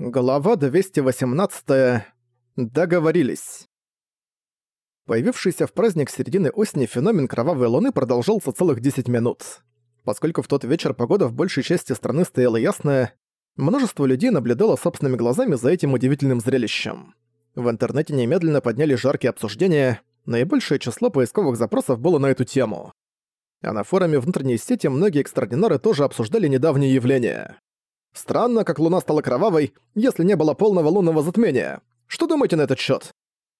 Глава 218. Договорились. Появившийся в праздник середины осени феномен кровавой луны продолжался целых 10 минут. Поскольку в тот вечер погода в большей части страны стояла ясная, множество людей наблюдало собственными глазами за этим удивительным зрелищем. В интернете немедленно подняли жаркие обсуждения, наибольшее число поисковых запросов было на эту тему. А на форуме внутренней сети многие экстраординары тоже обсуждали недавние явления. Странно, как луна стала кровавой, если не было полного лунного затмения. Что думаете на этот счет?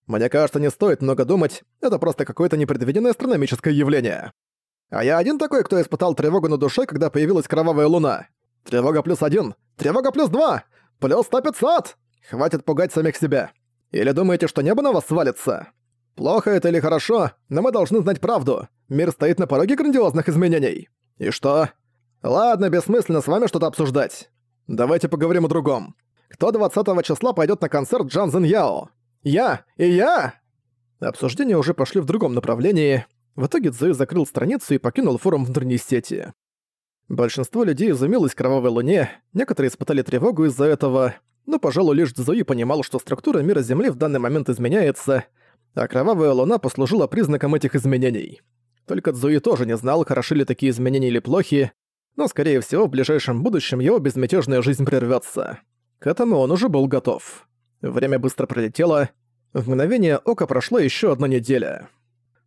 Мне кажется, не стоит много думать, это просто какое-то непредвиденное астрономическое явление. А я один такой, кто испытал тревогу на душе, когда появилась кровавая луна. Тревога плюс один, тревога плюс два, плюс сто пятьсот. Хватит пугать самих себя. Или думаете, что небо на вас свалится? Плохо это или хорошо, но мы должны знать правду. Мир стоит на пороге грандиозных изменений. И что? Ладно, бессмысленно с вами что-то обсуждать. Давайте поговорим о другом. Кто 20 числа пойдет на концерт Джан Зен Яо? Я! И я!» Обсуждения уже пошли в другом направлении. В итоге Цзуи закрыл страницу и покинул форум внутренней сети. Большинство людей изумилось кровавой луне, некоторые испытали тревогу из-за этого, но, пожалуй, лишь Цзуи понимал, что структура мира Земли в данный момент изменяется, а кровавая луна послужила признаком этих изменений. Только Цзуи тоже не знал, хороши ли такие изменения или плохи, но, скорее всего, в ближайшем будущем его безмятежная жизнь прервется. К этому он уже был готов. Время быстро пролетело. В мгновение ока прошла еще одна неделя.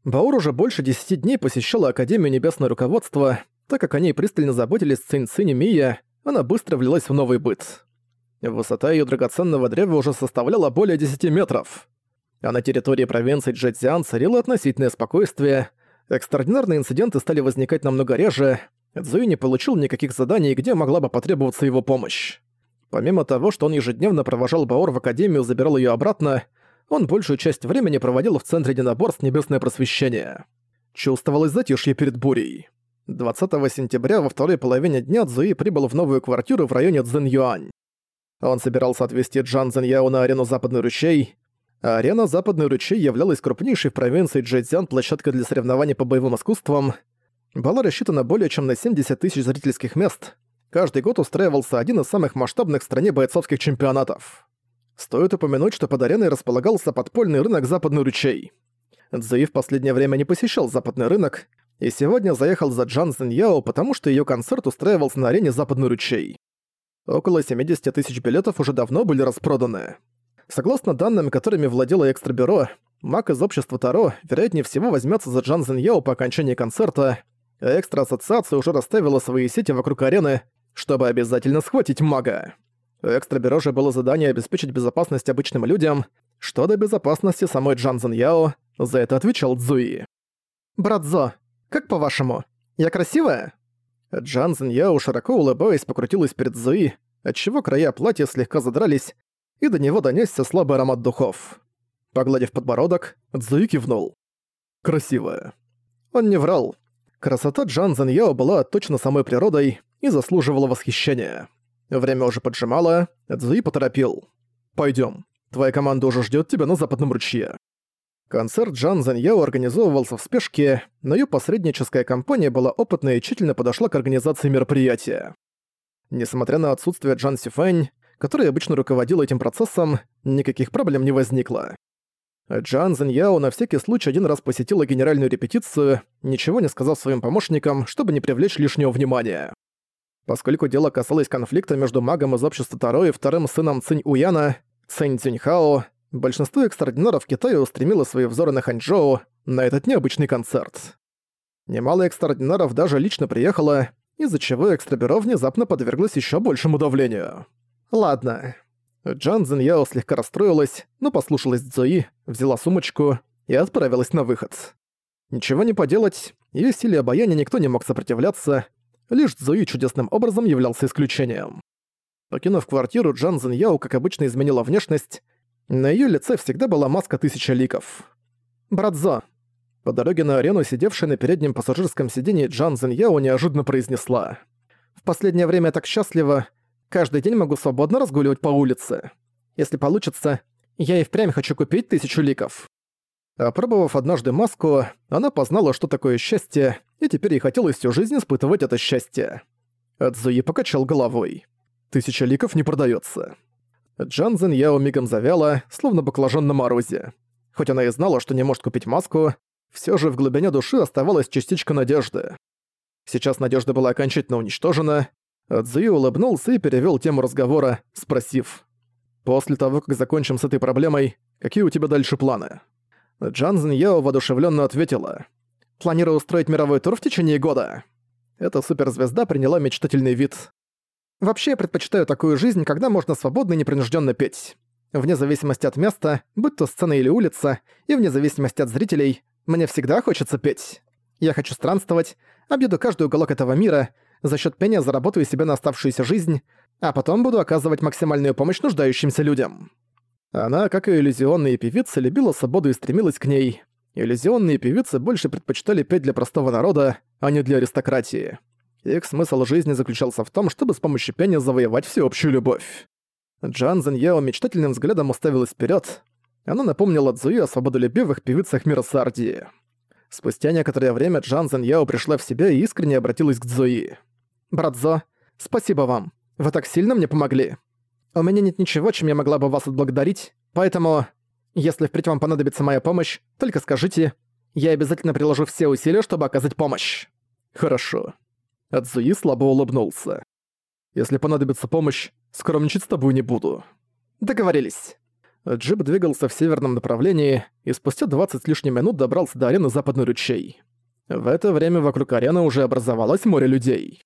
Баур уже больше десяти дней посещала Академию Небесное Руководство, так как о ней пристально заботились Цинь Цинь Мия, она быстро влилась в новый быт. Высота ее драгоценного древа уже составляла более 10 метров. А на территории провинции Джэцзян царило относительное спокойствие, экстраординарные инциденты стали возникать намного реже, Цзуи не получил никаких заданий, где могла бы потребоваться его помощь. Помимо того, что он ежедневно провожал Баор в Академию, забирал ее обратно, он большую часть времени проводил в Центре единоборств Небесное Просвещение. Чувствовалось затишье перед бурей. 20 сентября во второй половине дня Цзуи прибыл в новую квартиру в районе Цзиньюань. Он собирался отвезти Джан Цзиньяо на арену Западный ручей. А арена Западный ручей являлась крупнейшей в провинции Джэцзян площадкой для соревнований по боевым искусствам – была рассчитана более чем на 70 тысяч зрительских мест. Каждый год устраивался один из самых масштабных в стране бойцовских чемпионатов. Стоит упомянуть, что под ареной располагался подпольный рынок «Западный ручей». Цзуи в последнее время не посещал западный рынок, и сегодня заехал за Джан Яо, потому что ее концерт устраивался на арене «Западный ручей». Около 70 тысяч билетов уже давно были распроданы. Согласно данным, которыми владело экстрабюро, маг из общества Таро, вероятнее всего, возьмется за Джан Яо по окончании концерта, Экстра-ассоциация уже расставила свои сети вокруг арены, чтобы обязательно схватить мага. Экстрабюро же было задание обеспечить безопасность обычным людям, что до безопасности самой Джанзен Яо, за это отвечал Цзуи. «Брат Зо, как по-вашему, я красивая?» Джанзен Яо, широко улыбаясь, покрутилась перед Зуи, отчего края платья слегка задрались, и до него донесся слабый аромат духов. Погладив подбородок, Цзуи кивнул. «Красивая». Он не врал. Красота Джан Заньяо была точно самой природой и заслуживала восхищения. Время уже поджимало, Цзуи поторопил. «Пойдём. Твоя команда уже ждёт тебя на западном ручье». Концерт Джан Заньяо организовывался в спешке, но её посредническая компания была опытной и тщательно подошла к организации мероприятия. Несмотря на отсутствие Джан Сифэнь, который обычно руководил этим процессом, никаких проблем не возникло. Джан Зиньяо на всякий случай один раз посетила генеральную репетицию, ничего не сказав своим помощникам, чтобы не привлечь лишнего внимания. Поскольку дело касалось конфликта между магом из общества Таро и вторым сыном Цинь Уяна, Цинь Циньхао, большинство экстраординаров Китая устремило свои взоры на Ханчжоу на этот необычный концерт. Немало экстраординаров даже лично приехало, из-за чего экстрабюро внезапно подверглось еще большему давлению. Ладно, Джан Зиньяо слегка расстроилась, но послушалась Цзуи, взяла сумочку и отправилась на выход. Ничего не поделать, её силе обаяния никто не мог сопротивляться, лишь Цзуи чудесным образом являлся исключением. Покинув квартиру, Джан Зиньяо, как обычно, изменила внешность. На её лице всегда была маска тысячи ликов. «Брат Зо!» По дороге на арену, сидевшая на переднем пассажирском сиденье Джан Зиньяо неожиданно произнесла. «В последнее время я так счастлива, Каждый день могу свободно разгуливать по улице. Если получится, я и впрямь хочу купить тысячу ликов». Опробовав однажды маску, она познала, что такое счастье, и теперь ей хотелось всю жизнь испытывать это счастье. Цзуи покачал головой. «Тысяча ликов не продается. Джанзен Яо мигом завяла, словно баклажан на морозе. Хоть она и знала, что не может купить маску, все же в глубине души оставалась частичка надежды. Сейчас надежда была окончательно уничтожена. Цзуи улыбнулся и перевел тему разговора, спросив. «После того, как закончим с этой проблемой, какие у тебя дальше планы?» Джанзен Яо воодушевленно ответила. «Планирую устроить мировой тур в течение года». Эта суперзвезда приняла мечтательный вид. «Вообще я предпочитаю такую жизнь, когда можно свободно и непринужденно петь. Вне зависимости от места, будь то сцена или улица, и вне зависимости от зрителей, мне всегда хочется петь. Я хочу странствовать, объеду каждый уголок этого мира, за счет пения заработаю себе на оставшуюся жизнь, а потом буду оказывать максимальную помощь нуждающимся людям». Она, как и иллюзионные певицы, любила свободу и стремилась к ней. Иллюзионные певицы больше предпочитали петь для простого народа, а не для аристократии. Их смысл жизни заключался в том, чтобы с помощью пения завоевать всеобщую любовь. Джан Зеньяо мечтательным взглядом уставилась вперед. Она напомнила Цзуи о свободолюбивых певицах мира Сардии. Спустя некоторое время Джан Зеньяо пришла в себя и искренне обратилась к Цзуи. «Брат Зо, спасибо вам. Вы так сильно мне помогли. У меня нет ничего, чем я могла бы вас отблагодарить, поэтому, если впредь вам понадобится моя помощь, только скажите, я обязательно приложу все усилия, чтобы оказать помощь». «Хорошо». Адзуи слабо улыбнулся. «Если понадобится помощь, скромничать с тобой не буду». «Договорились». Джип двигался в северном направлении и спустя 20 с лишним минут добрался до арены Западный ручей. В это время вокруг арены уже образовалось море людей.